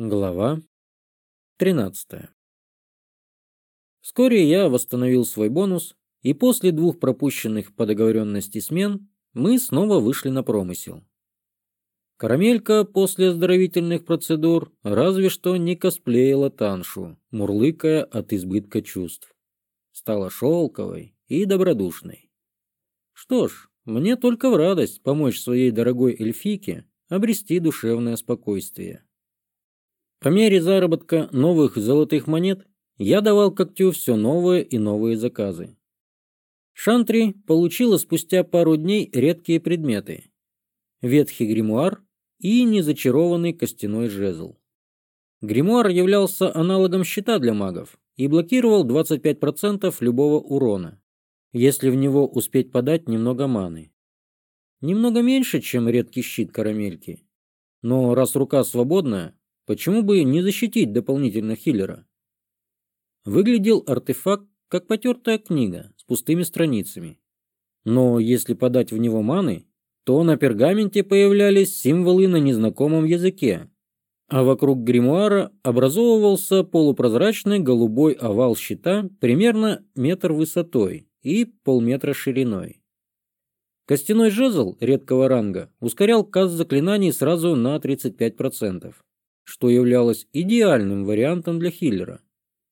Глава 13. Вскоре я восстановил свой бонус, и после двух пропущенных по договоренности смен мы снова вышли на промысел. Карамелька после оздоровительных процедур разве что не косплеила Таншу, мурлыкая от избытка чувств. Стала шелковой и добродушной. Что ж, мне только в радость помочь своей дорогой эльфике обрести душевное спокойствие. По мере заработка новых золотых монет я давал когтю все новые и новые заказы. Шантри получила спустя пару дней редкие предметы. Ветхий гримуар и незачарованный костяной жезл. Гримуар являлся аналогом щита для магов и блокировал 25% любого урона, если в него успеть подать немного маны. Немного меньше, чем редкий щит карамельки. Но раз рука свободная, Почему бы не защитить дополнительно хиллера? Выглядел артефакт как потертая книга с пустыми страницами. Но если подать в него маны, то на пергаменте появлялись символы на незнакомом языке, а вокруг гримуара образовывался полупрозрачный голубой овал щита примерно метр высотой и полметра шириной. Костяной жезл редкого ранга ускорял каст заклинаний сразу на 35% что являлось идеальным вариантом для Хиллера,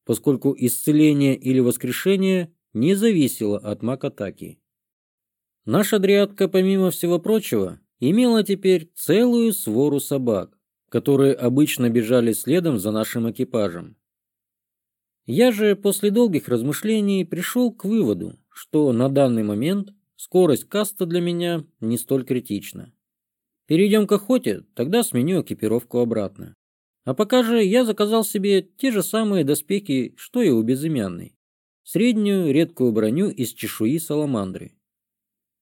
поскольку исцеление или воскрешение не зависело от маг-атаки. Наша дрядка, помимо всего прочего, имела теперь целую свору собак, которые обычно бежали следом за нашим экипажем. Я же после долгих размышлений пришел к выводу, что на данный момент скорость каста для меня не столь критична. Перейдем к охоте, тогда сменю экипировку обратно. А пока же я заказал себе те же самые доспехи, что и у безымянной. Среднюю редкую броню из чешуи саламандры.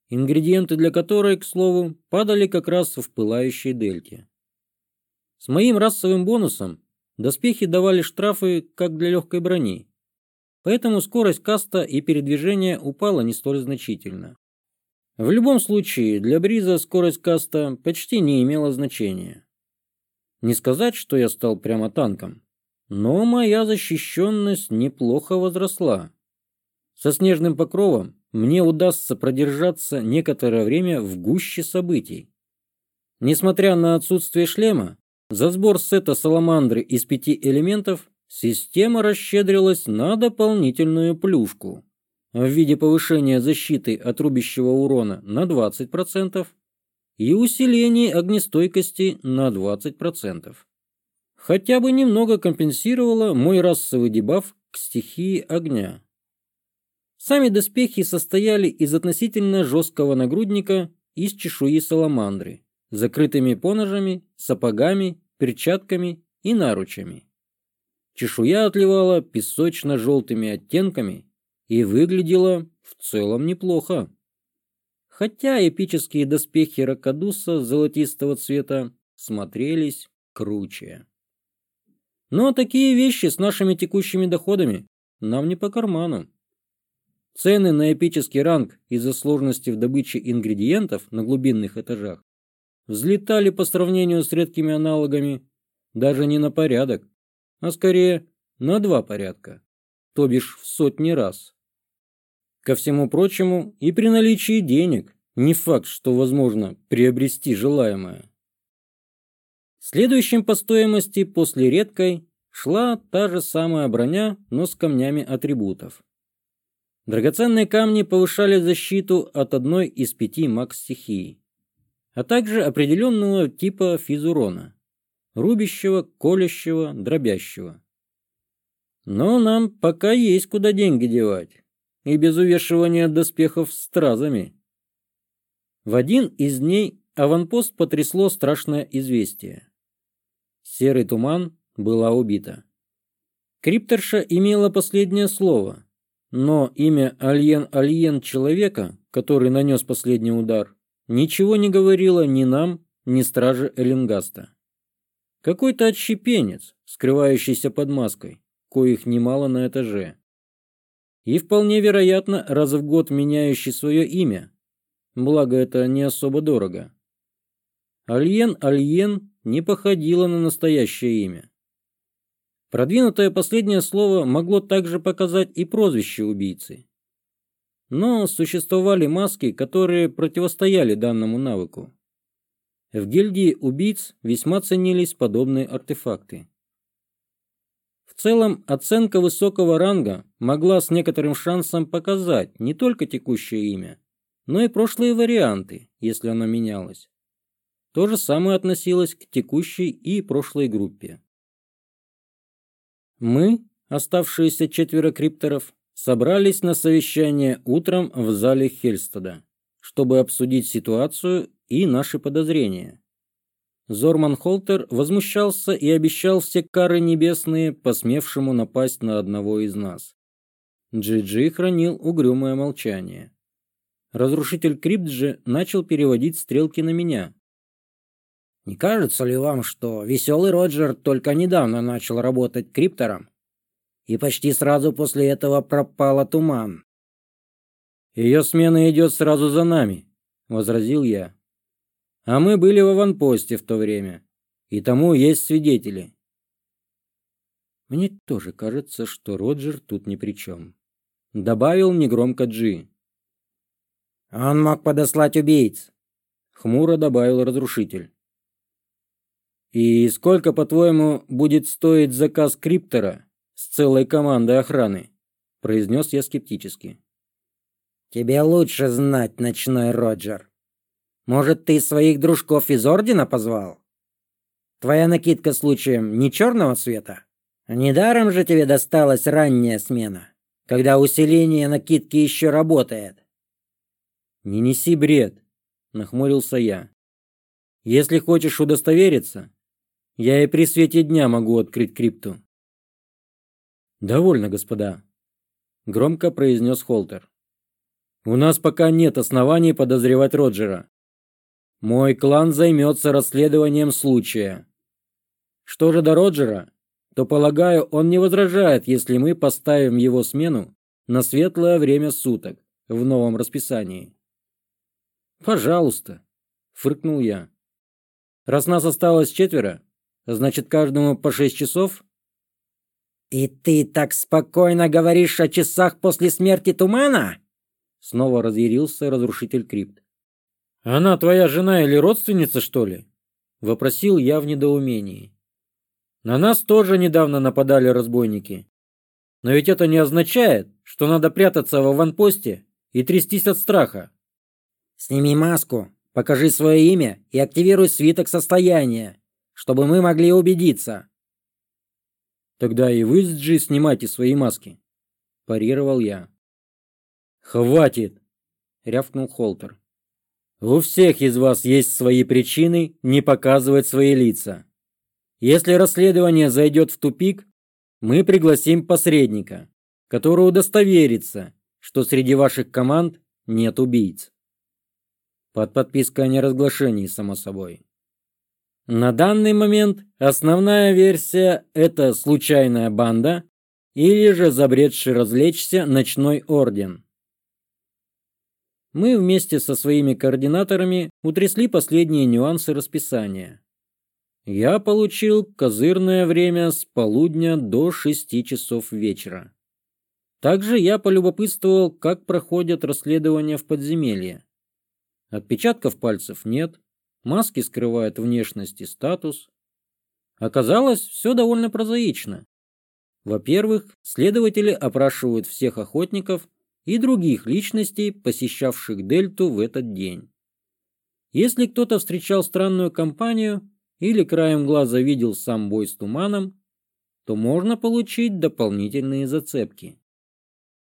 Ингредиенты для которой, к слову, падали как раз в пылающей дельте. С моим расовым бонусом доспехи давали штрафы как для легкой брони, поэтому скорость каста и передвижение упала не столь значительно. В любом случае, для Бриза скорость каста почти не имела значения. Не сказать, что я стал прямо танком, но моя защищенность неплохо возросла. Со снежным покровом мне удастся продержаться некоторое время в гуще событий. Несмотря на отсутствие шлема, за сбор сета саламандры из пяти элементов система расщедрилась на дополнительную плюшку в виде повышения защиты от рубящего урона на 20%, и усилении огнестойкости на 20%. Хотя бы немного компенсировало мой расовый дебаф к стихии огня. Сами доспехи состояли из относительно жесткого нагрудника из чешуи саламандры, закрытыми поножами, сапогами, перчатками и наручами. Чешуя отливала песочно-желтыми оттенками и выглядела в целом неплохо хотя эпические доспехи Ракадуса золотистого цвета смотрелись круче. Но такие вещи с нашими текущими доходами нам не по карману. Цены на эпический ранг из-за сложности в добыче ингредиентов на глубинных этажах взлетали по сравнению с редкими аналогами даже не на порядок, а скорее на два порядка, то бишь в сотни раз. Ко всему прочему, и при наличии денег не факт, что возможно приобрести желаемое. Следующим по стоимости после редкой шла та же самая броня, но с камнями атрибутов. Драгоценные камни повышали защиту от одной из пяти маг-стихий, а также определенного типа физурона – рубящего, колющего, дробящего. Но нам пока есть куда деньги девать и без увешивания доспехов стразами. В один из дней аванпост потрясло страшное известие. Серый туман была убита. Крипторша имела последнее слово, но имя Альен-Альен человека, который нанес последний удар, ничего не говорило ни нам, ни страже Эллингаста. Какой-то отщепенец, скрывающийся под маской, коих немало на этаже, и вполне вероятно раз в год меняющий свое имя. Благо, это не особо дорого. Альен Альен не походила на настоящее имя. Продвинутое последнее слово могло также показать и прозвище убийцы. Но существовали маски, которые противостояли данному навыку. В гильдии убийц весьма ценились подобные артефакты. В целом, оценка высокого ранга могла с некоторым шансом показать не только текущее имя, но и прошлые варианты, если оно менялось. То же самое относилось к текущей и прошлой группе. Мы, оставшиеся четверо крипторов, собрались на совещание утром в зале Хельстада, чтобы обсудить ситуацию и наши подозрения. Зорман Холтер возмущался и обещал все кары небесные посмевшему напасть на одного из нас. Джиджи -джи хранил угрюмое молчание. Разрушитель Крипджи начал переводить стрелки на меня. «Не кажется ли вам, что веселый Роджер только недавно начал работать криптором? И почти сразу после этого пропала туман?» «Ее смена идет сразу за нами», — возразил я. А мы были в аванпосте в то время, и тому есть свидетели. Мне тоже кажется, что Роджер тут ни при чем. Добавил негромко Джи. Он мог подослать убийц, хмуро добавил разрушитель. И сколько, по-твоему, будет стоить заказ Криптера с целой командой охраны? произнес я скептически. Тебе лучше знать, ночной Роджер, может, ты своих дружков из Ордена позвал? Твоя накидка случаем не черного цвета? Недаром же тебе досталась ранняя смена, когда усиление накидки еще работает. Не неси бред, нахмурился я. Если хочешь удостовериться, я и при свете дня могу открыть крипту. Довольно, господа, громко произнес Холтер. У нас пока нет оснований подозревать Роджера. Мой клан займется расследованием случая. Что же до Роджера, то, полагаю, он не возражает, если мы поставим его смену на светлое время суток в новом расписании. Пожалуйста, фыркнул я. Раз нас осталось четверо, значит, каждому по шесть часов? И ты так спокойно говоришь о часах после смерти тумана? Снова разъярился разрушитель крипт. «Она твоя жена или родственница, что ли?» – вопросил я в недоумении. «На нас тоже недавно нападали разбойники. Но ведь это не означает, что надо прятаться в аванпосте и трястись от страха». «Сними маску, покажи свое имя и активируй свиток состояния, чтобы мы могли убедиться». «Тогда и вы с Джи снимайте свои маски», – парировал я. «Хватит!» – рявкнул Холтер. У всех из вас есть свои причины не показывать свои лица. Если расследование зайдет в тупик, мы пригласим посредника, который удостоверится, что среди ваших команд нет убийц. Под подпиской о неразглашении, само собой. На данный момент основная версия – это случайная банда или же забредший развлечься ночной орден. Мы вместе со своими координаторами утрясли последние нюансы расписания. Я получил козырное время с полудня до шести часов вечера. Также я полюбопытствовал, как проходят расследования в подземелье. Отпечатков пальцев нет, маски скрывают внешность и статус. Оказалось, все довольно прозаично. Во-первых, следователи опрашивают всех охотников и других личностей, посещавших Дельту в этот день. Если кто-то встречал странную компанию или краем глаза видел сам бой с туманом, то можно получить дополнительные зацепки.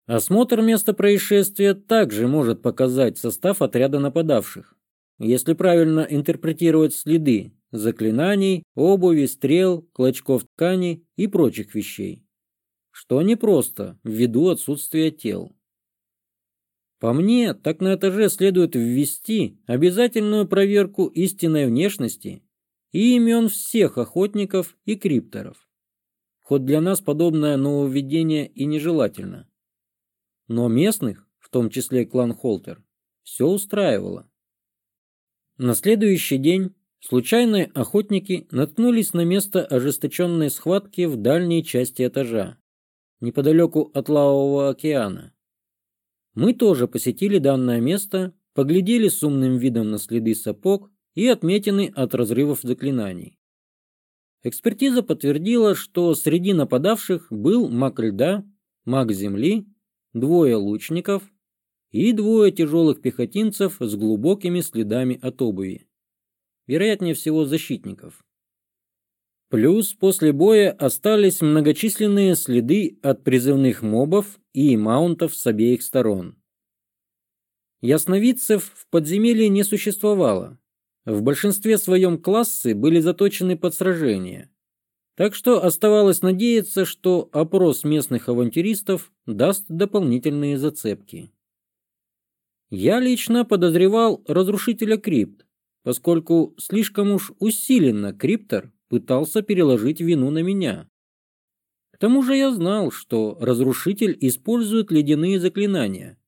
Осмотр места происшествия также может показать состав отряда нападавших. Если правильно интерпретировать следы, заклинаний, обуви, стрел, клочков ткани и прочих вещей. Что непросто, ввиду отсутствия тел. По мне, так на этаже следует ввести обязательную проверку истинной внешности и имен всех охотников и крипторов. Хоть для нас подобное нововведение и нежелательно. Но местных, в том числе клан Холтер, все устраивало. На следующий день случайные охотники наткнулись на место ожесточенной схватки в дальней части этажа, неподалеку от Лавового океана. Мы тоже посетили данное место, поглядели с умным видом на следы сапог и отметины от разрывов заклинаний. Экспертиза подтвердила, что среди нападавших был маг льда, маг земли, двое лучников и двое тяжелых пехотинцев с глубокими следами от обуви. Вероятнее всего, защитников. Плюс после боя остались многочисленные следы от призывных мобов и маунтов с обеих сторон. Ясновидцев в подземелье не существовало. В большинстве своем классы были заточены под сражение. Так что оставалось надеяться, что опрос местных авантюристов даст дополнительные зацепки. Я лично подозревал разрушителя крипт, поскольку слишком уж усиленно криптор пытался переложить вину на меня. К тому же я знал, что разрушитель использует ледяные заклинания,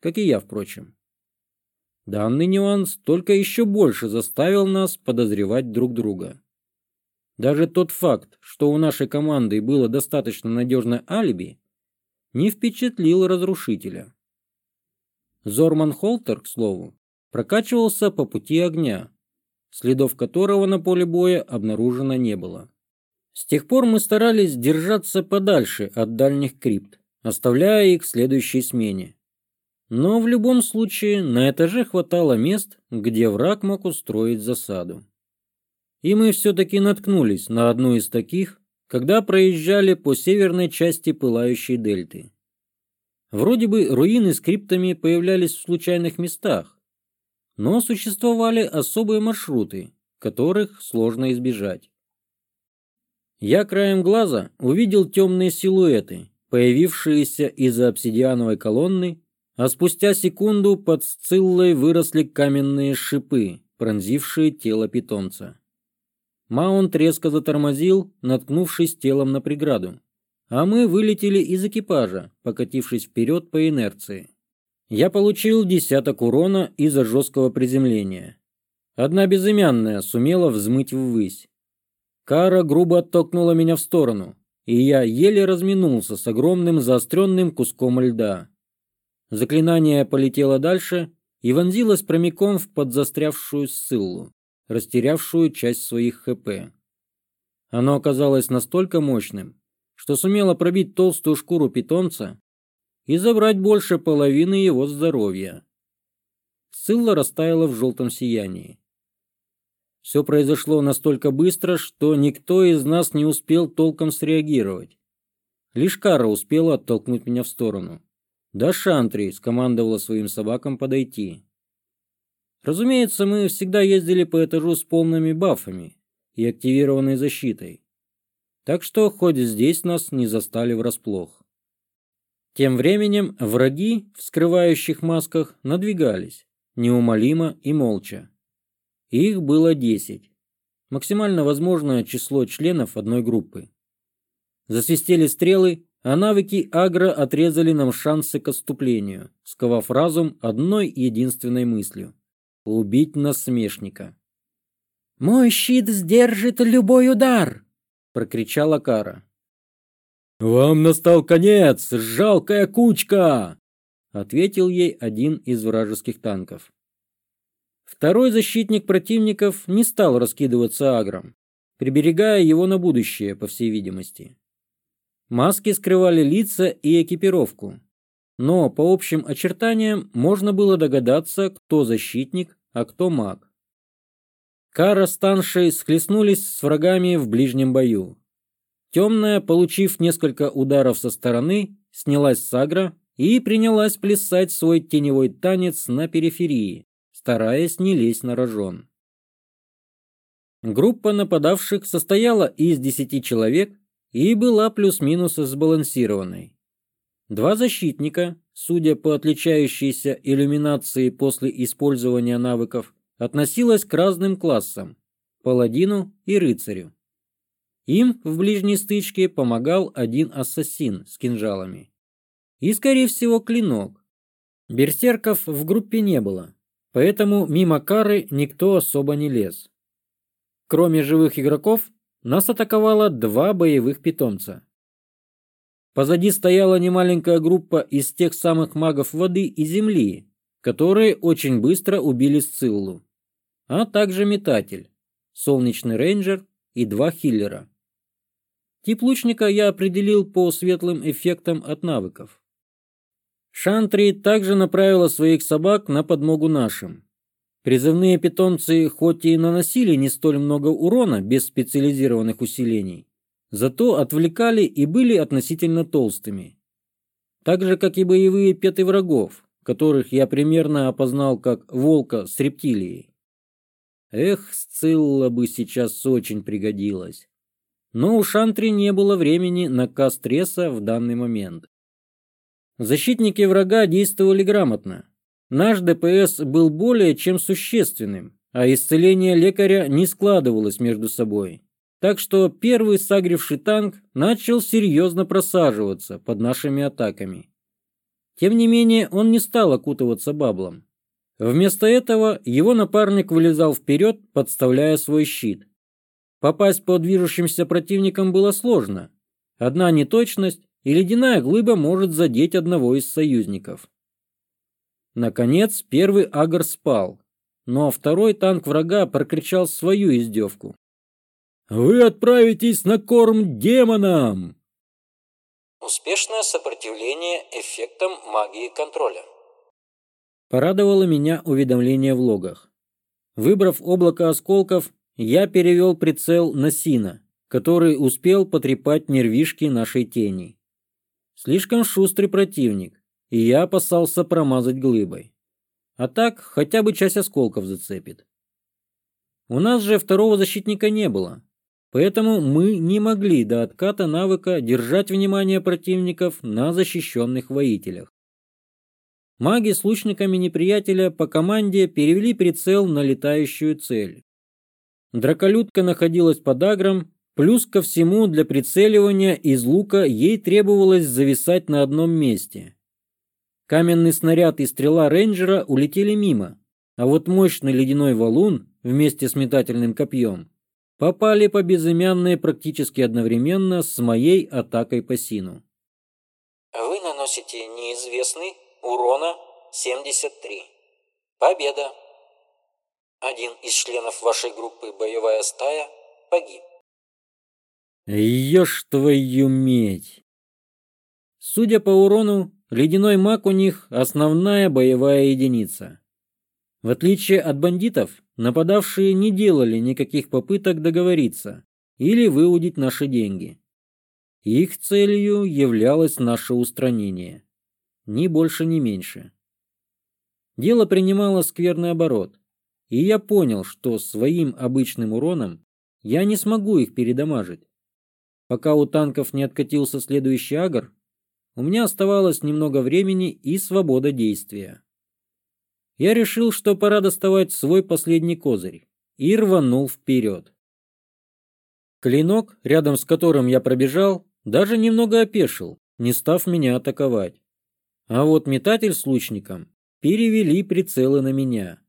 как и я, впрочем. Данный нюанс только еще больше заставил нас подозревать друг друга. Даже тот факт, что у нашей команды было достаточно надежное алиби, не впечатлил разрушителя. Зорман Холтер, к слову, прокачивался по пути огня, следов которого на поле боя обнаружено не было. С тех пор мы старались держаться подальше от дальних крипт, оставляя их в следующей смене. Но в любом случае на этаже хватало мест, где враг мог устроить засаду. И мы все-таки наткнулись на одну из таких, когда проезжали по северной части пылающей дельты. Вроде бы руины с криптами появлялись в случайных местах, но существовали особые маршруты, которых сложно избежать. Я краем глаза увидел темные силуэты, появившиеся из-за обсидиановой колонны, а спустя секунду под сциллой выросли каменные шипы, пронзившие тело питомца. Маунт резко затормозил, наткнувшись телом на преграду, а мы вылетели из экипажа, покатившись вперед по инерции. Я получил десяток урона из-за жесткого приземления. Одна безымянная сумела взмыть ввысь. Кара грубо оттолкнула меня в сторону, и я еле разминулся с огромным заостренным куском льда. Заклинание полетело дальше и вонзилось прямиком в подзастрявшую ссылу, растерявшую часть своих ХП. Оно оказалось настолько мощным, что сумело пробить толстую шкуру питомца и забрать больше половины его здоровья. Сцилла растаяла в желтом сиянии. Все произошло настолько быстро, что никто из нас не успел толком среагировать. Лишь Кара успела оттолкнуть меня в сторону. Да Шантри скомандовала своим собакам подойти. Разумеется, мы всегда ездили по этажу с полными бафами и активированной защитой. Так что хоть здесь нас не застали врасплох. Тем временем враги в скрывающих масках надвигались, неумолимо и молча. Их было 10. Максимально возможное число членов одной группы. Засвистели стрелы, а навыки агро отрезали нам шансы к отступлению, сковав разум одной единственной мыслью – убить насмешника. «Мой щит сдержит любой удар!» – прокричала Кара вам настал конец жалкая кучка! Ответил ей один из вражеских танков. Второй защитник противников не стал раскидываться агром приберегая его на будущее по всей видимости. Маски скрывали лица и экипировку. Но по общим очертаниям можно было догадаться кто защитник а кто маг. Кара с таншей схлестнулись с врагами в ближнем бою. Темная, получив несколько ударов со стороны, снялась с агро и принялась плясать свой теневой танец на периферии, стараясь не лезть на рожон. Группа нападавших состояла из 10 человек и была плюс-минус сбалансированной. Два защитника, судя по отличающейся иллюминации после использования навыков, относилась к разным классам – паладину и рыцарю. Им в ближней стычке помогал один ассасин с кинжалами. И, скорее всего, клинок. Берсерков в группе не было, поэтому мимо кары никто особо не лез. Кроме живых игроков, нас атаковало два боевых питомца. Позади стояла немаленькая группа из тех самых магов воды и земли, которые очень быстро убили Сциллу, а также метатель, солнечный рейнджер и два хиллера. Тип лучника я определил по светлым эффектам от навыков. Шантри также направила своих собак на подмогу нашим. Призывные питомцы хоть и наносили не столь много урона без специализированных усилений, зато отвлекали и были относительно толстыми. Так же, как и боевые петы врагов, которых я примерно опознал как волка с рептилией. Эх, Сцилла бы сейчас очень пригодилась но у Шантри не было времени на кастреса в данный момент. Защитники врага действовали грамотно. Наш ДПС был более чем существенным, а исцеление лекаря не складывалось между собой. Так что первый согревший танк начал серьезно просаживаться под нашими атаками. Тем не менее, он не стал окутываться баблом. Вместо этого его напарник вылезал вперед, подставляя свой щит – Попасть под движущимся противником было сложно. Одна неточность, и ледяная глыба может задеть одного из союзников. Наконец, первый агр спал, но второй танк врага прокричал свою издевку. «Вы отправитесь на корм демонам!» Успешное сопротивление эффектам магии контроля. Порадовало меня уведомление в логах. Выбрав облако осколков, я перевел прицел на Сина, который успел потрепать нервишки нашей тени. Слишком шустрый противник, и я опасался промазать глыбой. А так хотя бы часть осколков зацепит. У нас же второго защитника не было, поэтому мы не могли до отката навыка держать внимание противников на защищенных воителях. Маги с лучниками неприятеля по команде перевели прицел на летающую цель, Драколютка находилась под агром, плюс ко всему для прицеливания из лука ей требовалось зависать на одном месте. Каменный снаряд и стрела рейнджера улетели мимо, а вот мощный ледяной валун вместе с метательным копьем попали по безымянной практически одновременно с моей атакой по сину. Вы наносите неизвестный урона 73. Победа! Один из членов вашей группы «Боевая стая» погиб. Ешь твою медь! Судя по урону, ледяной маг у них – основная боевая единица. В отличие от бандитов, нападавшие не делали никаких попыток договориться или выудить наши деньги. Их целью являлось наше устранение. Ни больше, ни меньше. Дело принимало скверный оборот – и я понял, что своим обычным уроном я не смогу их передамажить. Пока у танков не откатился следующий агр, у меня оставалось немного времени и свобода действия. Я решил, что пора доставать свой последний козырь, и рванул вперед. Клинок, рядом с которым я пробежал, даже немного опешил, не став меня атаковать. А вот метатель с лучником перевели прицелы на меня.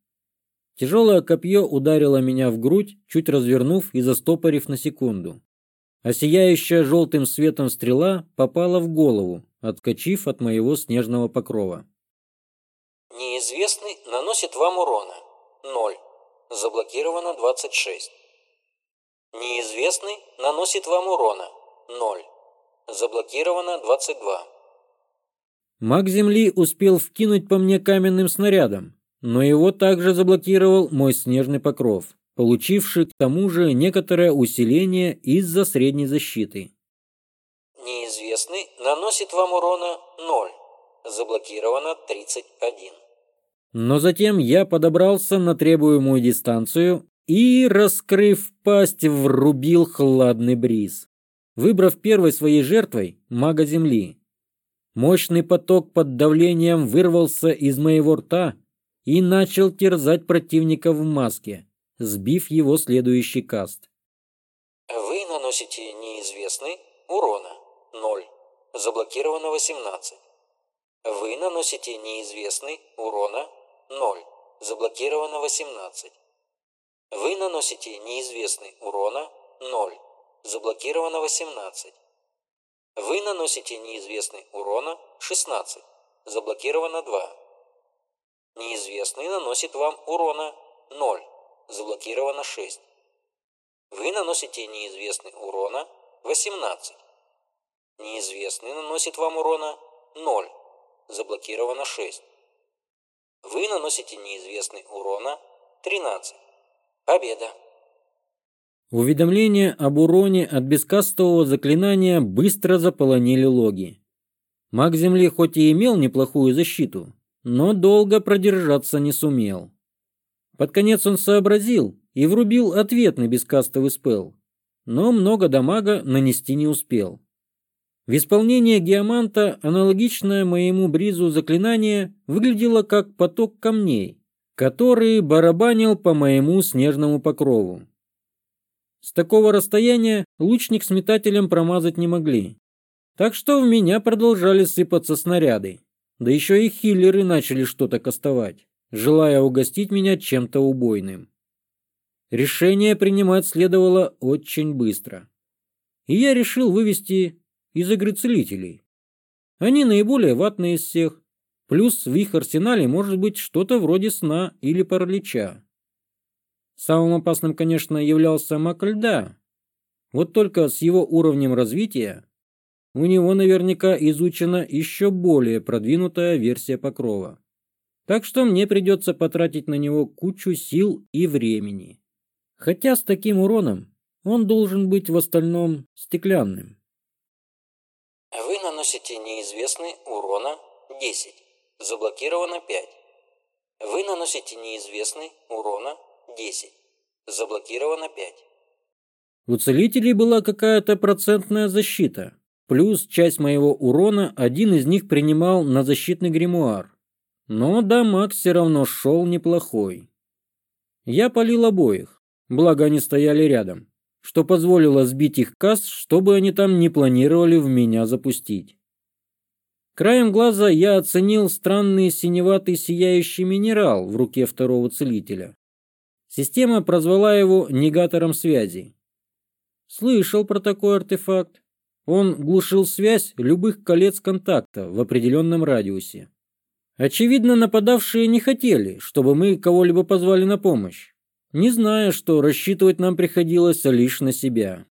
Тяжелое копье ударило меня в грудь, чуть развернув и застопорив на секунду. А сияющая желтым светом стрела попала в голову, откачив от моего снежного покрова. Неизвестный наносит вам урона. 0. Заблокировано 26. Неизвестный наносит вам урона. 0. Заблокировано 22. Маг Земли успел вкинуть по мне каменным снарядом, ну Но его также заблокировал мой снежный покров, получивший к тому же некоторое усиление из-за средней защиты. Неизвестный наносит вам урона 0, заблокировано 31. Но затем я подобрался на требуемую дистанцию и, раскрыв пасть, врубил хладный бриз, выбрав первой своей жертвой мага земли. Мощный поток под давлением вырвался из моего рта – и начал терзать противника в маске, сбив его следующий каст. Вы наносите неизвестный урона 0, заблокировано 18. Вы наносите неизвестный урона 0, заблокировано 18. Вы наносите неизвестный урона 0, заблокировано 18. Вы наносите неизвестный урона 16, заблокировано 2 неизвестный наносит вам урона 0, заблокировано 6. Вы наносите неизвестный урона 18. Неизвестный наносит вам урона 0, заблокировано 6. Вы наносите неизвестный урона 13. Победа! Уведомления об уроне от бескастового заклинания быстро заполонили логи. Маг Земли хоть и имел неплохую защиту, но долго продержаться не сумел. Под конец он сообразил и врубил ответный бескастовый спел, но много дамага нанести не успел. В исполнении геоманта аналогичное моему бризу заклинание выглядело как поток камней, который барабанил по моему снежному покрову. С такого расстояния лучник с метателем промазать не могли, так что в меня продолжали сыпаться снаряды. Да еще и хиллеры начали что-то кастовать, желая угостить меня чем-то убойным. Решение принимать следовало очень быстро. И я решил вывести из игры целителей. Они наиболее ватные из всех, плюс в их арсенале может быть что-то вроде сна или паралича. Самым опасным, конечно, являлся маг льда. Вот только с его уровнем развития у него наверняка изучена еще более продвинутая версия покрова. Так что мне придется потратить на него кучу сил и времени. Хотя с таким уроном он должен быть в остальном стеклянным. Вы наносите неизвестный урона 10, заблокировано 5. Вы наносите неизвестный урона 10, заблокировано 5. У целителей была какая-то процентная защита, Плюс часть моего урона один из них принимал на защитный гримуар. Но дамаг все равно шел неплохой. Я полил обоих, благо они стояли рядом, что позволило сбить их касс, чтобы они там не планировали в меня запустить. Краем глаза я оценил странный синеватый сияющий минерал в руке второго целителя. Система прозвала его негатором связи. Слышал про такой артефакт, он глушил связь любых колец контакта в определенном радиусе. Очевидно, нападавшие не хотели, чтобы мы кого-либо позвали на помощь, не зная, что рассчитывать нам приходилось лишь на себя.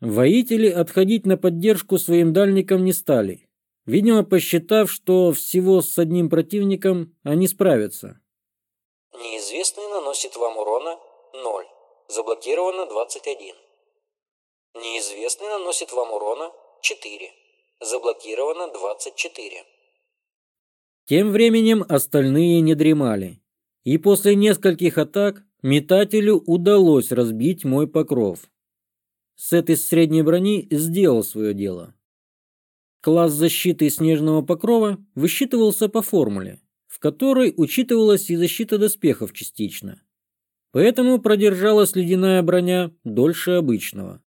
Воители отходить на поддержку своим дальникам не стали, видимо, посчитав, что всего с одним противником они справятся. Неизвестный наносит вам урона 0, заблокировано 21. Неизвестный наносит вам урона 4. Заблокировано 24. Тем временем остальные не дремали. И после нескольких атак метателю удалось разбить мой покров. Сет из средней брони сделал свое дело. Класс защиты снежного покрова высчитывался по формуле, в которой учитывалась и защита доспехов частично. Поэтому продержалась ледяная броня дольше обычного.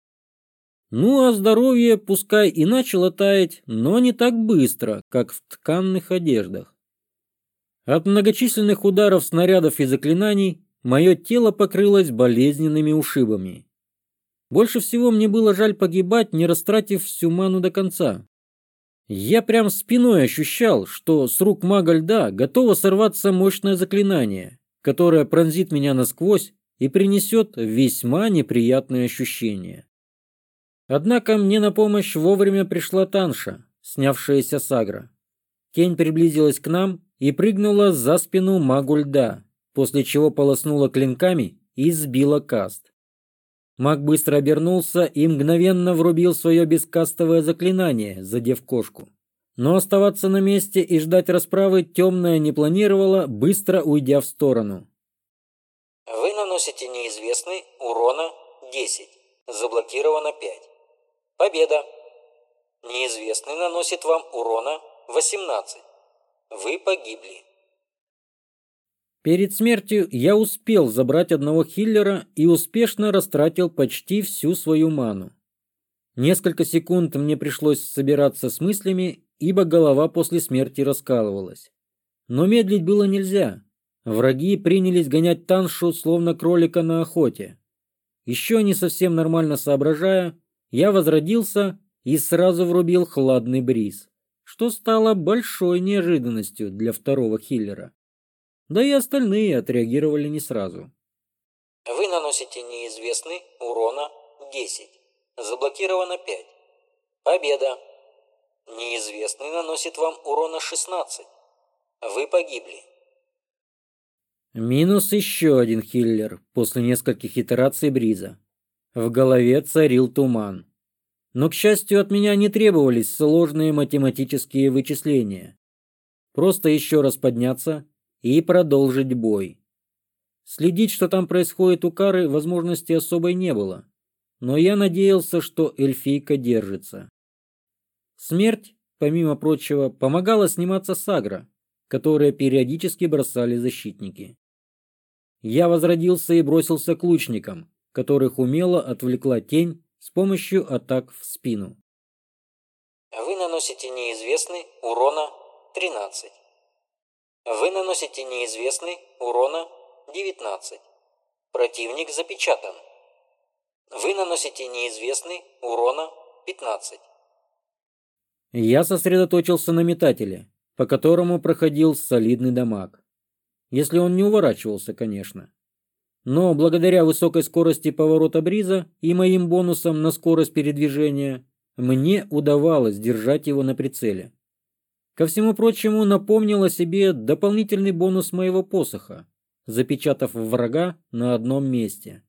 Ну а здоровье пускай и начало таять, но не так быстро, как в тканных одеждах. От многочисленных ударов снарядов и заклинаний мое тело покрылось болезненными ушибами. Больше всего мне было жаль погибать, не растратив всю ману до конца. Я прям спиной ощущал, что с рук мага льда готово сорваться мощное заклинание, которое пронзит меня насквозь и принесет весьма неприятные ощущения. Однако мне на помощь вовремя пришла Танша, снявшаяся с агро. Кень приблизилась к нам и прыгнула за спину магу льда, после чего полоснула клинками и сбила каст. Маг быстро обернулся и мгновенно врубил свое бескастовое заклинание, задев кошку. Но оставаться на месте и ждать расправы темная не планировала, быстро уйдя в сторону. Вы наносите неизвестный урона 10, заблокировано 5. Победа! Неизвестный наносит вам урона 18. Вы погибли. Перед смертью я успел забрать одного хиллера и успешно растратил почти всю свою ману. Несколько секунд мне пришлось собираться с мыслями, ибо голова после смерти раскалывалась. Но медлить было нельзя. Враги принялись гонять таншу, словно кролика на охоте. Еще не совсем нормально соображая, я возродился и сразу врубил хладный бриз, что стало большой неожиданностью для второго хиллера. Да и остальные отреагировали не сразу. Вы наносите неизвестный урона 10. Заблокировано 5. Победа. Неизвестный наносит вам урона 16. Вы погибли. Минус еще один хиллер после нескольких итераций Бриза. В голове царил туман. Но, к счастью, от меня не требовались сложные математические вычисления. Просто еще раз подняться и продолжить бой. Следить, что там происходит у Кары, возможности особой не было. Но я надеялся, что эльфийка держится. Смерть, помимо прочего, помогала сниматься с агро, которые периодически бросали защитники. Я возродился и бросился к лучникам, которых умело отвлекла тень с помощью атак в спину. Вы наносите неизвестный урона 13. Вы наносите неизвестный урона 19. Противник запечатан. Вы наносите неизвестный урона 15. Я сосредоточился на метателе, по которому проходил солидный дамаг. Если он не уворачивался, конечно. Но благодаря высокой скорости поворота бриза и моим бонусам на скорость передвижения, мне удавалось держать его на прицеле. Ко всему прочему, напомнил о себе дополнительный бонус моего посоха, запечатав врага на одном месте.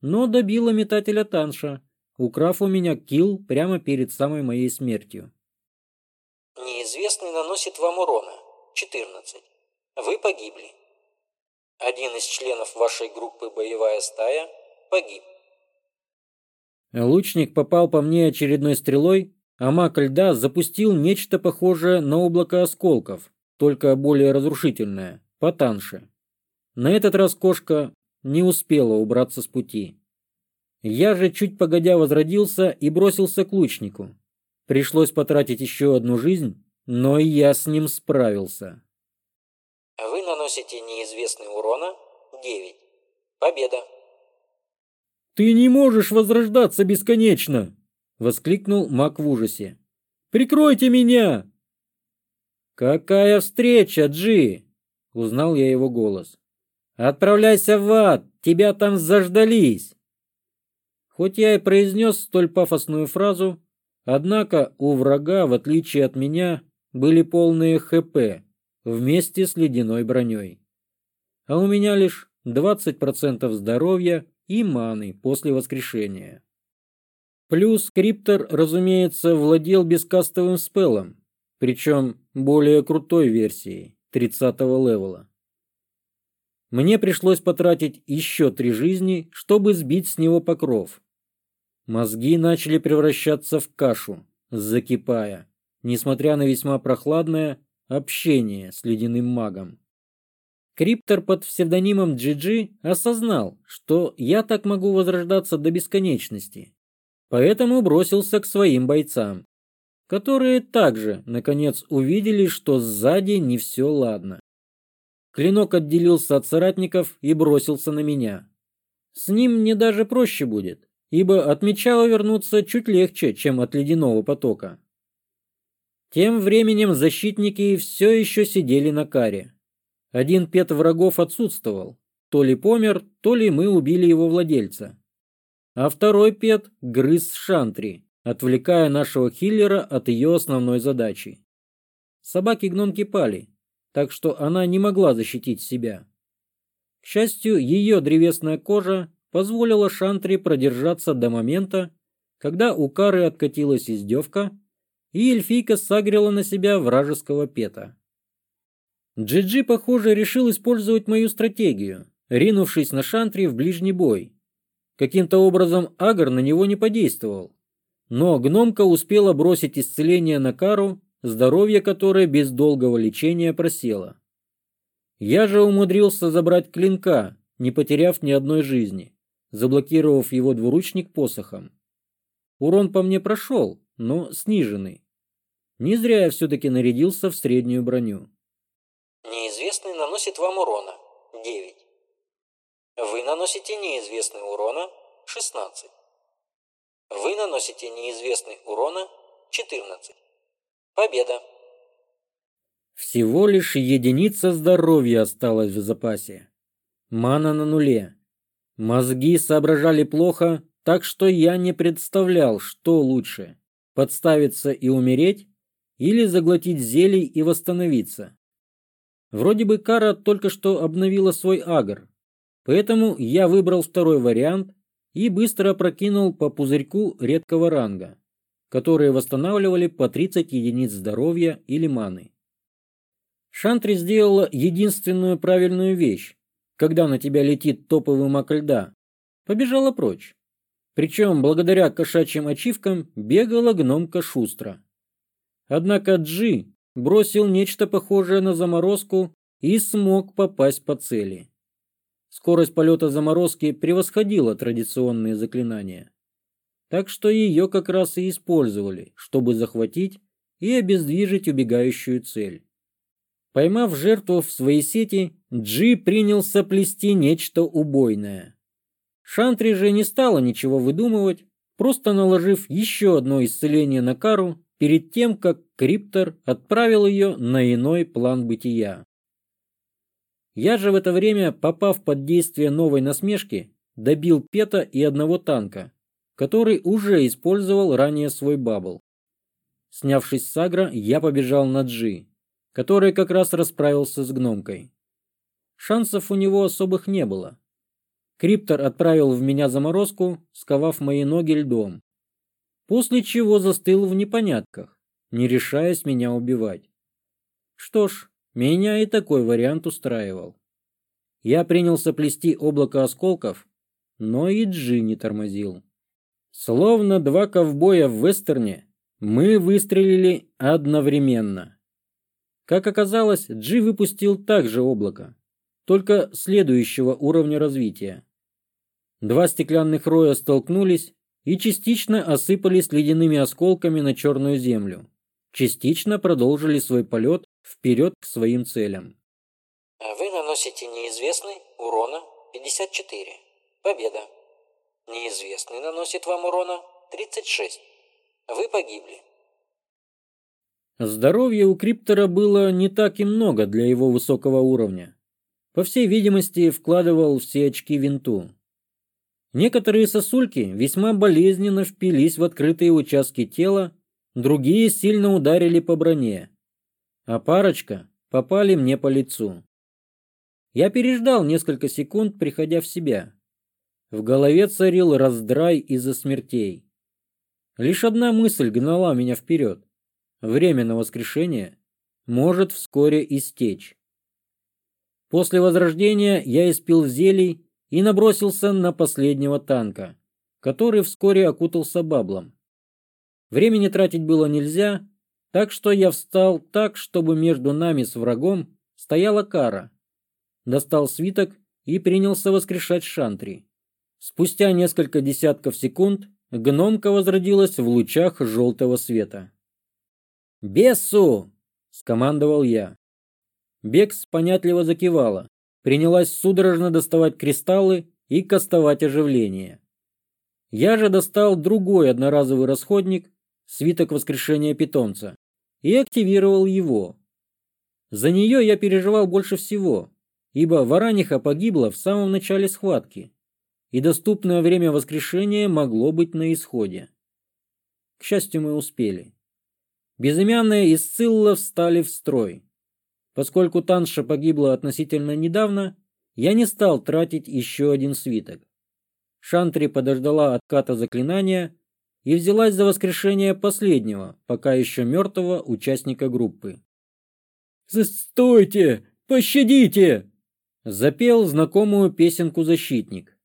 Но добила метателя танша, украв у меня килл прямо перед самой моей смертью. Неизвестный наносит вам урона. 14. Вы погибли. Один из членов вашей группы «Боевая стая» погиб. Лучник попал по мне очередной стрелой, а маг льда запустил нечто похожее на облако осколков, только более разрушительное, потанше. На этот раз кошка не успела убраться с пути. Я же чуть погодя возродился и бросился к лучнику. Пришлось потратить еще одну жизнь, но и я с ним справился. Вы наносите неизвестный урона 9. Победа. «Ты не можешь возрождаться бесконечно!» — воскликнул Мак в ужасе. «Прикройте меня!» «Какая встреча, Джи!» — узнал я его голос. «Отправляйся в ад! Тебя там заждались!» Хоть я и произнес столь пафосную фразу, однако у врага, в отличие от меня, были полные ХП, вместе с ледяной броней. А у меня лишь 20% здоровья и маны после воскрешения. Плюс Криптор, разумеется, владел бескастовым спеллом, причем более крутой версией 30 левела. Мне пришлось потратить еще три жизни, чтобы сбить с него покров. Мозги начали превращаться в кашу, закипая, несмотря на весьма прохладное общение с ледяным магом. Криптор под псевдонимом Джиджи осознал, что я так могу возрождаться до бесконечности, поэтому бросился к своим бойцам, которые также, наконец, увидели, что сзади не все ладно. Клинок отделился от соратников и бросился на меня. С ним мне даже проще будет, ибо от меча вернуться чуть легче, чем от ледяного потока. Тем временем защитники все еще сидели на каре. Один пет врагов отсутствовал. То ли помер, то ли мы убили его владельца. А второй пет грыз шантри, отвлекая нашего хиллера от ее основной задачи. Собаки-гномки пали, так что она не могла защитить себя. К счастью, ее древесная кожа позволила Шантри продержаться до момента, когда у Кары откатилась издевка, и эльфийка сагрела на себя вражеского пета. Джиджи, похоже, решил использовать мою стратегию, ринувшись на Шантри в ближний бой. Каким-то образом Агр на него не подействовал. Но гномка успела бросить исцеление на Кару, здоровье которой без долгого лечения просело. Я же умудрился забрать клинка, не потеряв ни одной жизни, заблокировав его двуручник посохом. Урон по мне прошел, но сниженный. Не зря я все-таки нарядился в среднюю броню. Неизвестный наносит вам урона 9. Вы наносите неизвестный урона 16. Вы наносите неизвестный урона 14. Победа! Всего лишь единица здоровья осталась в запасе. Мана на нуле. Мозги соображали плохо, так что я не представлял, что лучше подставиться и умереть, или заглотить зелий и восстановиться. Вроде бы Кара только что обновила свой агр, поэтому я выбрал второй вариант и быстро прокинул по пузырьку редкого ранга, которые восстанавливали по 30 единиц здоровья или маны. Шантри сделала единственную правильную вещь, когда на тебя летит топовый мак льда, побежала прочь. Причем, благодаря кошачьим ачивкам, бегала гномка шустро. Однако Джи бросил нечто похожее на заморозку и смог попасть по цели. Скорость полета заморозки превосходила традиционные заклинания. Так что ее как раз и использовали, чтобы захватить и обездвижить убегающую цель. Поймав жертву в свои сети, Джи принялся плести нечто убойное – Шантри же не стала ничего выдумывать, просто наложив еще одно исцеление на кару перед тем, как Криптор отправил ее на иной план бытия. Я же в это время, попав под действие новой насмешки, добил Пета и одного танка, который уже использовал ранее свой бабл. Снявшись с Агра, я побежал на Джи, который как раз расправился с гномкой. Шансов у него особых не было, Криптор отправил в меня заморозку, сковав мои ноги льдом, после чего застыл в непонятках, не решаясь меня убивать. Что ж, меня и такой вариант устраивал. Я принялся плести облако осколков, но и Джи не тормозил. Словно два ковбоя в вестерне, мы выстрелили одновременно. Как оказалось, Джи выпустил также облако, только следующего уровня развития. Два стеклянных роя столкнулись и частично осыпались ледяными осколками на черную землю, частично продолжили свой полет вперед к своим целям. А вы наносите неизвестный урона 54. Победа. Неизвестный наносит вам урона 36. Вы погибли. Здоровье у Криптора было не так и много для его высокого уровня. По всей видимости, вкладывал все очки винту. Некоторые сосульки весьма болезненно впились в открытые участки тела, другие сильно ударили по броне, а парочка попали мне по лицу. Я переждал несколько секунд, приходя в себя. В голове царил раздрай из-за смертей. Лишь одна мысль гнала меня вперед. Время на воскрешение может вскоре истечь. После возрождения я испил зелий и набросился на последнего танка, который вскоре окутался баблом. Времени тратить было нельзя, так что я встал так, чтобы между нами с врагом стояла кара. Достал свиток и принялся воскрешать шантри. Спустя несколько десятков секунд гномка возродилась в лучах желтого света. «Бесу!» – скомандовал я. Бекс понятливо закивала, принялась судорожно доставать кристаллы и кастовать оживление. Я же достал другой одноразовый расходник, свиток воскрешения питомца, и активировал его. За нее я переживал больше всего, ибо Вараниха погибла в самом начале схватки, и доступное время воскрешения могло быть на исходе. К счастью, мы успели. Безымянные и Сцилла встали в строй. Поскольку Танша погибла относительно недавно, я не стал тратить еще один свиток. Шантри подождала отката заклинания и взялась за воскрешение последнего, пока еще мертвого участника группы. «Стойте! Пощадите!» Запел знакомую песенку защитник.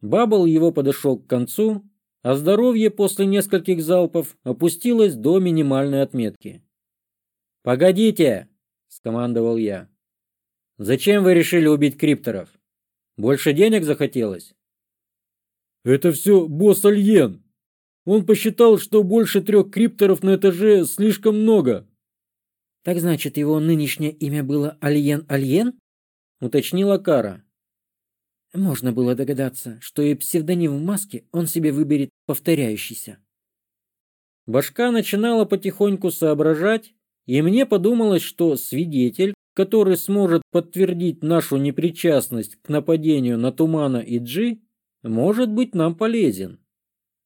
Бабл его подошел к концу, а здоровье после нескольких залпов опустилось до минимальной отметки. «Погодите!» скомандовал я. Зачем вы решили убить крипторов? Больше денег захотелось? Это все босс Альен. Он посчитал, что больше трех крипторов на этаже слишком много. Так значит, его нынешнее имя было Альен Альен? Уточнила Кара. Можно было догадаться, что и псевдоним в маске он себе выберет повторяющийся. Башка начинала потихоньку соображать, и мне подумалось, что свидетель, который сможет подтвердить нашу непричастность к нападению на Тумана и Джи, может быть нам полезен.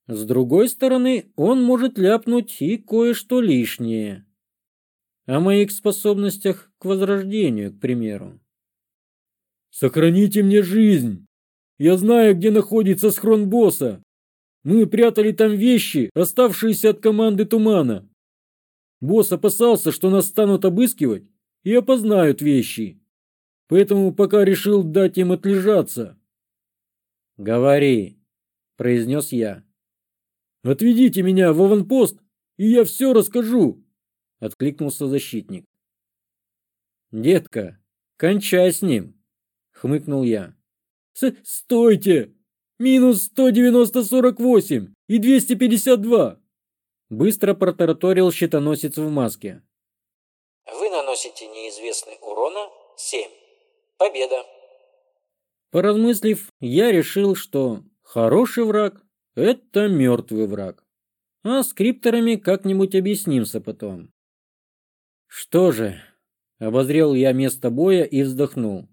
С другой стороны, он может ляпнуть и кое-что лишнее. О моих способностях к возрождению, к примеру. «Сохраните мне жизнь! Я знаю, где находится схрон босса! Мы прятали там вещи, оставшиеся от команды тумана!» Босс опасался, что нас станут обыскивать и опознают вещи. Поэтому пока решил дать им отлежаться. «Говори», — произнес я. «Отведите меня в аванпост, и я все расскажу», — откликнулся защитник. «Детка, кончай с ним», — хмыкнул я. С «Стойте! Минус 190-48 и 252! Быстро протараторил щитоносец в маске. Вы наносите неизвестный урона 7. Победа. Поразмыслив, я решил, что хороший враг – это мертвый враг. А скрипторами как-нибудь объяснимся потом. Что же, обозрел я место боя и вздохнул.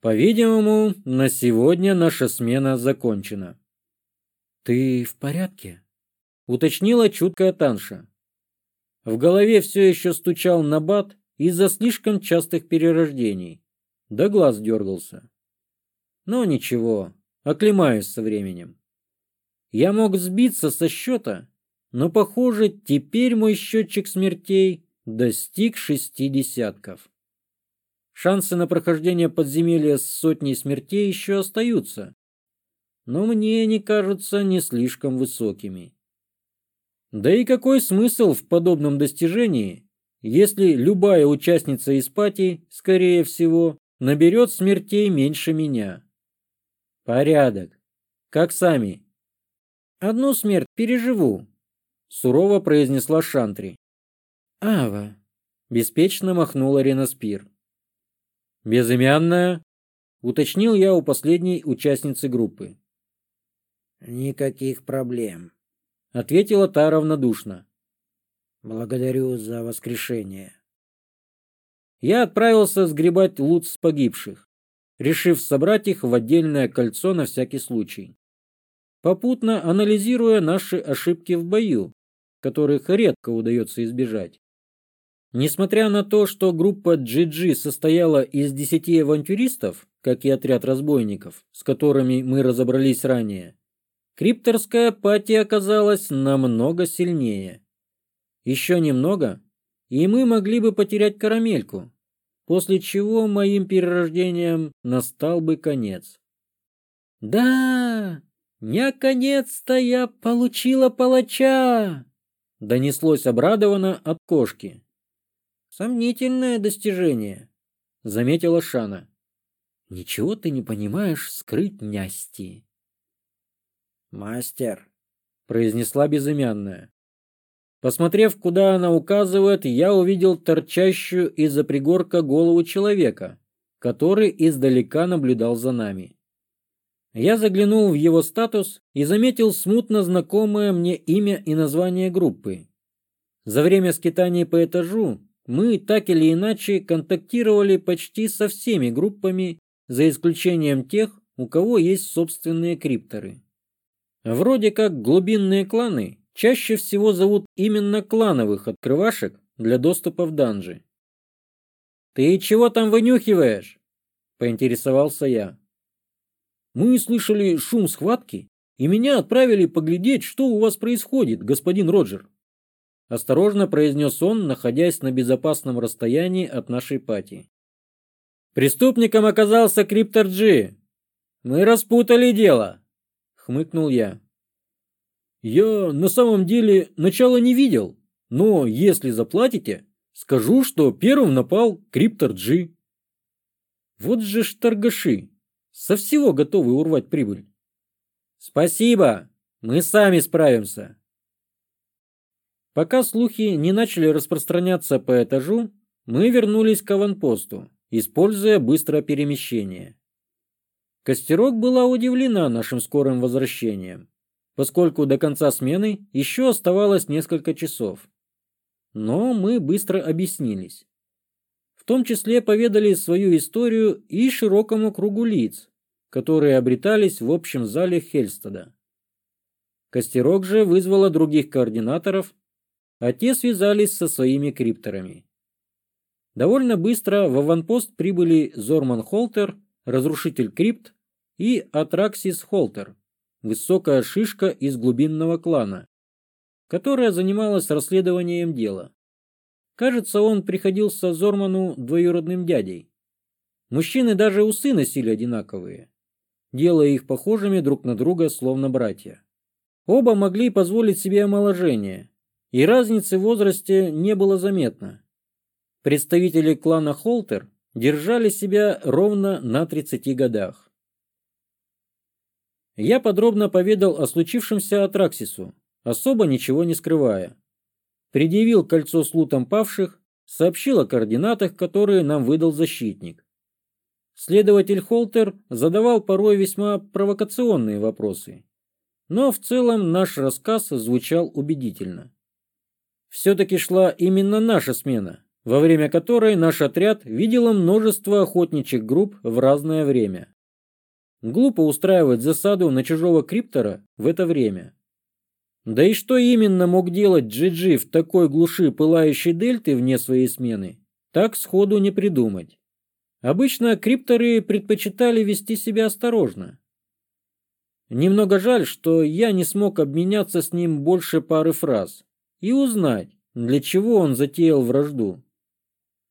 По-видимому, на сегодня наша смена закончена. «Ты в порядке?» уточнила чуткая Танша. В голове все еще стучал набат из-за слишком частых перерождений, да глаз дергался. Но ничего, оклемаюсь со временем. Я мог сбиться со счета, но, похоже, теперь мой счетчик смертей достиг шести десятков. Шансы на прохождение подземелья с сотней смертей еще остаются, но мне они кажутся не слишком высокими. Да и какой смысл в подобном достижении, если любая участница Испатии, скорее всего, наберет смертей меньше меня? Порядок. Как сами. Одну смерть переживу, сурово произнесла Шантри. Ава. Беспечно махнула Ренаспир. «Безымянная?» — уточнил я у последней участницы группы. «Никаких проблем», ответила та равнодушно. Благодарю за воскрешение. Я отправился сгребать лут с погибших, решив собрать их в отдельное кольцо на всякий случай. Попутно анализируя наши ошибки в бою, которых редко удается избежать. Несмотря на то, что группа Джиджи состояла из 10 авантюристов, как и отряд разбойников, с которыми мы разобрались ранее, Крипторская апатия оказалась намного сильнее. Еще немного, и мы могли бы потерять карамельку, после чего моим перерождением настал бы конец. «Да, наконец-то я получила палача!» — донеслось обрадованно от кошки. «Сомнительное достижение», — заметила Шана. «Ничего ты не понимаешь скрыть нясти», мастер», — произнесла безымянная. Посмотрев, куда она указывает, я увидел торчащую из-за пригорка голову человека, который издалека наблюдал за нами. Я заглянул в его статус и заметил смутно знакомое мне имя и название группы. За время скитаний по этажу мы так или иначе контактировали почти со всеми группами, за исключением тех, у кого есть собственные крипторы. Вроде как глубинные кланы чаще всего зовут именно клановых открывашек для доступа в данжи. «Ты чего там вынюхиваешь?» – поинтересовался я. «Мы слышали шум схватки, и меня отправили поглядеть, что у вас происходит, господин Роджер», – осторожно произнес он, находясь на безопасном расстоянии от нашей пати. «Преступником оказался Криптор Джи. Мы распутали дело» хмыкнул я. Я на самом деле начала не видел, но если заплатите, скажу, что первым напал Криптор Джи. Вот же штаргаши, со всего готовы урвать прибыль. Спасибо, мы сами справимся. Пока слухи не начали распространяться по этажу, мы вернулись к аванпосту, используя быстрое перемещение. Костерок была удивлена нашим скорым возвращением, поскольку до конца смены еще оставалось несколько часов. Но мы быстро объяснились. В том числе поведали свою историю и широкому кругу лиц, которые обретались в общем зале Хельстада. Костерок же вызвала других координаторов, а те связались со своими крипторами. Довольно быстро в аванпост прибыли Зорман Холтер – разрушитель крипт и Атраксис Холтер, высокая шишка из глубинного клана, которая занималась расследованием дела. Кажется, он приходился Зорману двоюродным дядей. Мужчины даже усы носили одинаковые, делая их похожими друг на друга, словно братья. Оба могли позволить себе омоложение, и разницы в возрасте не было заметно. Представители клана Холтер – держали себя ровно на 30 годах. Я подробно поведал о случившемся Атраксису, особо ничего не скрывая. Предъявил кольцо с лутом павших, сообщил о координатах, которые нам выдал защитник. Следователь Холтер задавал порой весьма провокационные вопросы, но в целом наш рассказ звучал убедительно. Все-таки шла именно наша смена, во время которой наш отряд видела множество охотничьих групп в разное время. Глупо устраивать засаду на чужого криптора в это время. Да и что именно мог делать Джиджи в такой глуши пылающей дельты вне своей смены, так сходу не придумать. Обычно крипторы предпочитали вести себя осторожно. Немного жаль, что я не смог обменяться с ним больше пары фраз и узнать, для чего он затеял вражду.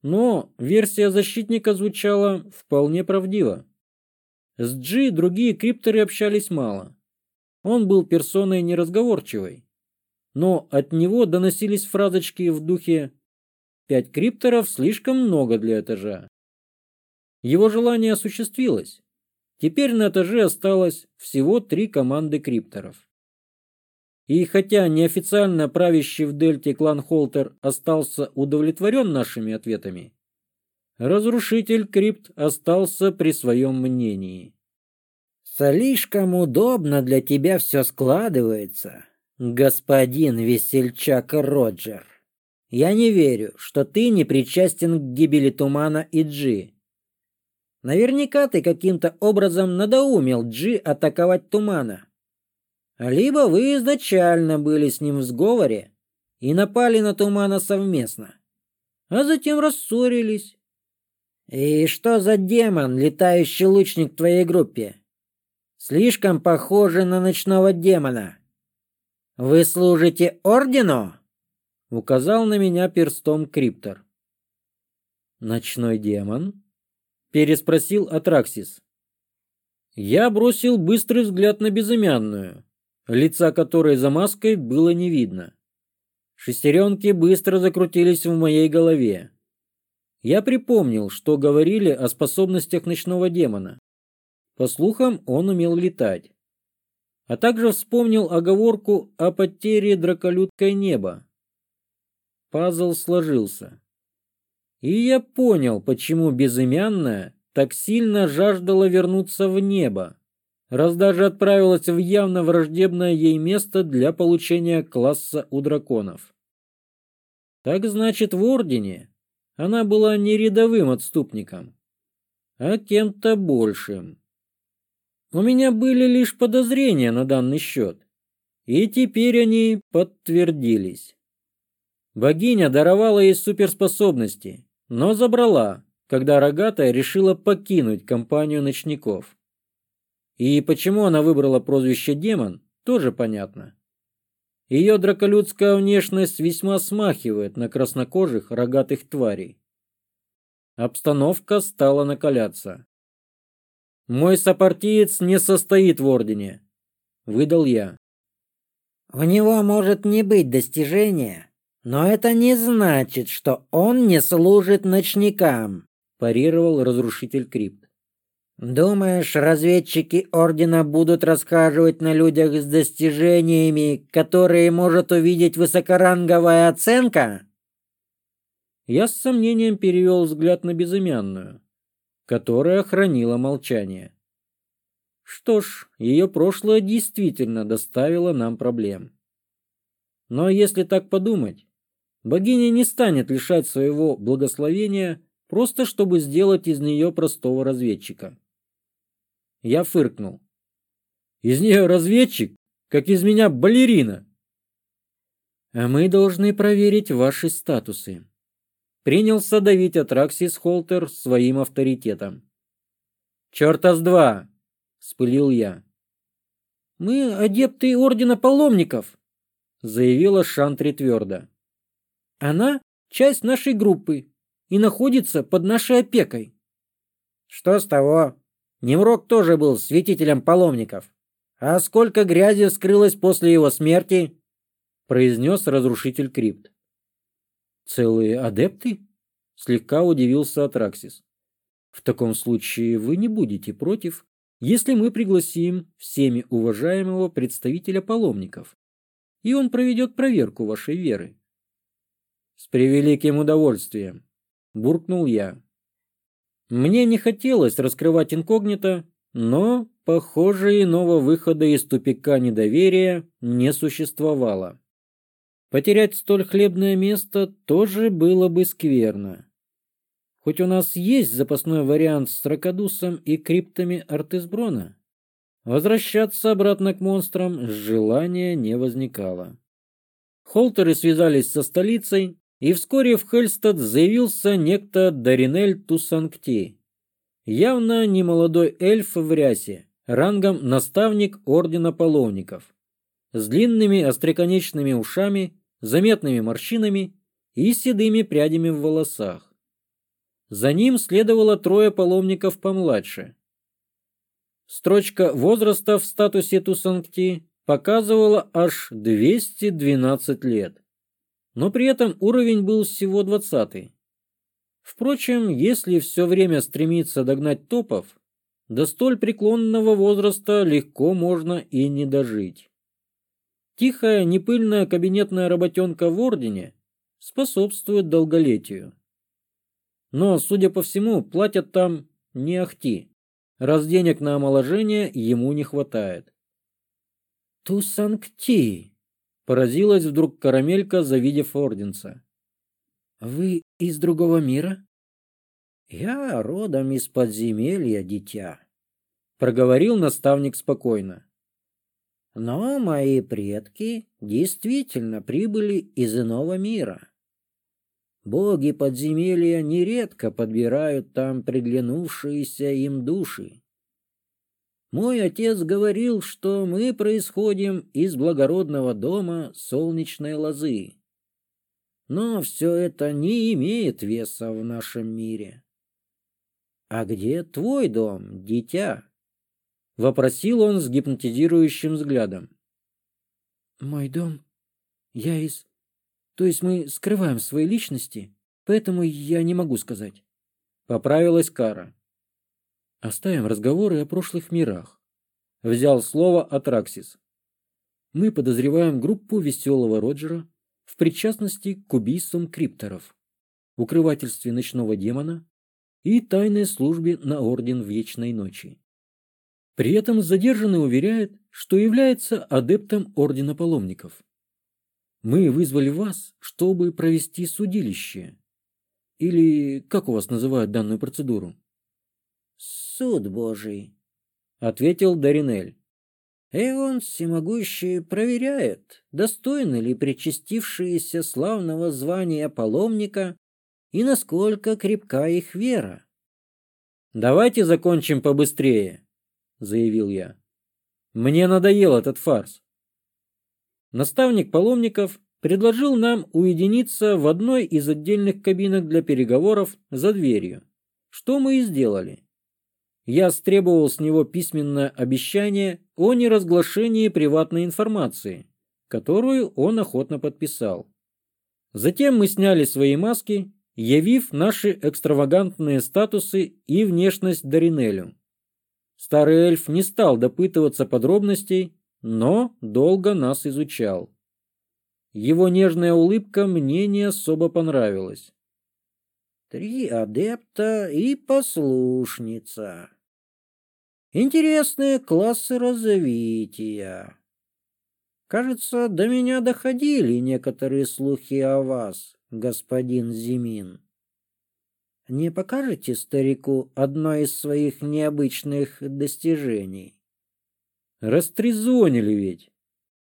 Но версия защитника звучала вполне правдиво. С Джи другие крипторы общались мало. Он был персоной неразговорчивой. Но от него доносились фразочки в духе «Пять крипторов слишком много для этажа». Его желание осуществилось. Теперь на этаже осталось всего три команды крипторов. И хотя неофициально правящий в Дельте клан Холтер остался удовлетворен нашими ответами, разрушитель Крипт остался при своем мнении. «Слишком удобно для тебя все складывается, господин весельчак Роджер. Я не верю, что ты не причастен к гибели тумана и Джи. Наверняка ты каким-то образом надоумил Джи атаковать тумана» Либо вы изначально были с ним в сговоре и напали на Тумана совместно, а затем рассорились. И что за демон, летающий лучник в твоей группе? Слишком похоже на ночного демона. Вы служите ордену? Указал на меня перстом Криптор. Ночной демон? Переспросил Атраксис. Я бросил быстрый взгляд на безымянную лица которой за маской было не видно. Шестеренки быстро закрутились в моей голове. Я припомнил, что говорили о способностях ночного демона. По слухам, он умел летать. А также вспомнил оговорку о потере драколюткой неба. Пазл сложился. И я понял, почему безымянная так сильно жаждала вернуться в небо раз даже отправилась в явно враждебное ей место для получения класса у драконов. Так значит, в Ордене она была не рядовым отступником, а кем-то большим. У меня были лишь подозрения на данный счет, и теперь они подтвердились. Богиня даровала ей суперспособности, но забрала, когда рогатая решила покинуть компанию ночников. И почему она выбрала прозвище «демон», тоже понятно. Ее драколюдская внешность весьма смахивает на краснокожих рогатых тварей. Обстановка стала накаляться. «Мой сопартиец не состоит в Ордене», — выдал я. «У него может не быть достижения, но это не значит, что он не служит ночникам», — парировал разрушитель крипт. Думаешь, разведчики Ордена будут рассказывать на людях с достижениями, которые может увидеть высокоранговая оценка? Я с сомнением перевел взгляд на безымянную, которая хранила молчание. Что ж, ее прошлое действительно доставило нам проблем. Но если так подумать, богиня не станет лишать своего благословения просто чтобы сделать из нее простого разведчика. Я фыркнул. Из нее разведчик, как из меня балерина. Мы должны проверить ваши статусы. Принялся давить Атраксис Холтер своим авторитетом. Черта с два! Спылил я. Мы адепты Ордена Паломников, заявила Шантри твердо. Она часть нашей группы и находится под нашей опекой. Что с того? Немрок тоже был святителем паломников. А сколько грязи вскрылось после его смерти? произнес разрушитель крипт. Целые адепты? слегка удивился Атраксис. В таком случае вы не будете против, если мы пригласим всеми уважаемого представителя паломников, и он проведет проверку вашей веры. С превеликим удовольствием, буркнул я, мне не хотелось раскрывать инкогнито, но, похоже, иного выхода из тупика недоверия не существовало. Потерять столь хлебное место тоже было бы скверно. Хоть у нас есть запасной вариант с Ракадусом и криптами Артезброна, возвращаться обратно к монстрам желания не возникало. Холтеры связались со столицей, и вскоре в Хельстад заявился некто Даринель Тусанкти, явно немолодой эльф в рясе, рангом наставник Ордена паломников, с длинными остроконечными ушами, заметными морщинами и седыми прядями в волосах. За ним следовало трое паломников помладше. Строчка возраста в статусе Тусанкти показывала аж 212 лет но при этом уровень был всего 20. Впрочем, если все время стремиться догнать топов, до столь преклонного возраста легко можно и не дожить. Тихая, непыльная кабинетная работенка в Ордене способствует долголетию. Но, судя по всему, платят там не ахти, раз денег на омоложение ему не хватает. «Тусанкти!» Поразилась вдруг карамелька, завидев орденца. «Вы из другого мира?» «Я родом из подземелья, дитя», — проговорил наставник спокойно. «Но мои предки действительно прибыли из иного мира. Боги подземелья нередко подбирают там приглянувшиеся им души. Мой отец говорил, что мы происходим из благородного дома солнечной лозы. Но все это не имеет веса в нашем мире. «А где твой дом, дитя?» — вопросил он с гипнотизирующим взглядом. «Мой дом? Я из... То есть мы скрываем свои личности, поэтому я не могу сказать». Поправилась Кара. Оставим разговоры о прошлых мирах. Взял слово Атраксис. Мы подозреваем группу веселого Роджера в причастности к убийствам крипторов, укрывательстве ночного демона и тайной службе на Орден Вечной Ночи. При этом задержанный уверяет, что является адептом Ордена Паломников. Мы вызвали вас, чтобы провести судилище. Или как у вас называют данную процедуру? суд Божий, — ответил Даринель. И он всемогущий проверяет, достойны ли причастившиеся славного звания паломника и насколько крепка их вера. «Давайте закончим побыстрее», — заявил я. «Мне надоел этот фарс». Наставник паломников предложил нам уединиться в одной из отдельных кабинок для переговоров за дверью, что мы и сделали я стребовал с него письменное обещание о неразглашении приватной информации, которую он охотно подписал. Затем мы сняли свои маски, явив наши экстравагантные статусы и внешность Даринелю. Старый эльф не стал допытываться подробностей, но долго нас изучал. Его нежная улыбка мне не особо понравилась. «Три адепта и послушница», Интересные классы развития. Кажется, до меня доходили некоторые слухи о вас, господин Зимин. Не покажете старику одно из своих необычных достижений? Растрезонили ведь.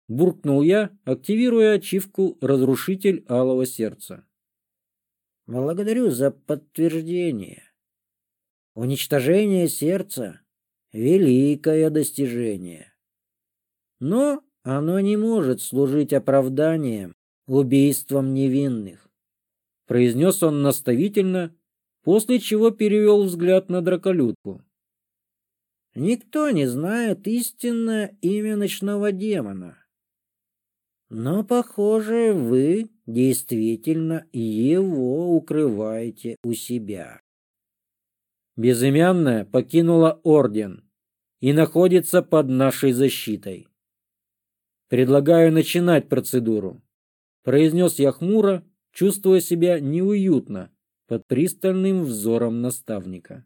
Буркнул я, активируя ачивку «Разрушитель алого сердца». Благодарю за подтверждение. Уничтожение сердца великое достижение. Но оно не может служить оправданием убийством невинных. Произнес он наставительно, после чего перевел взгляд на драколюдку. Никто не знает истинное имя ночного демона. Но, похоже, вы действительно его укрываете у себя. Безымянная покинула орден, и находится под нашей защитой. Предлагаю начинать процедуру, произнес я хмуро, чувствуя себя неуютно под пристальным взором наставника.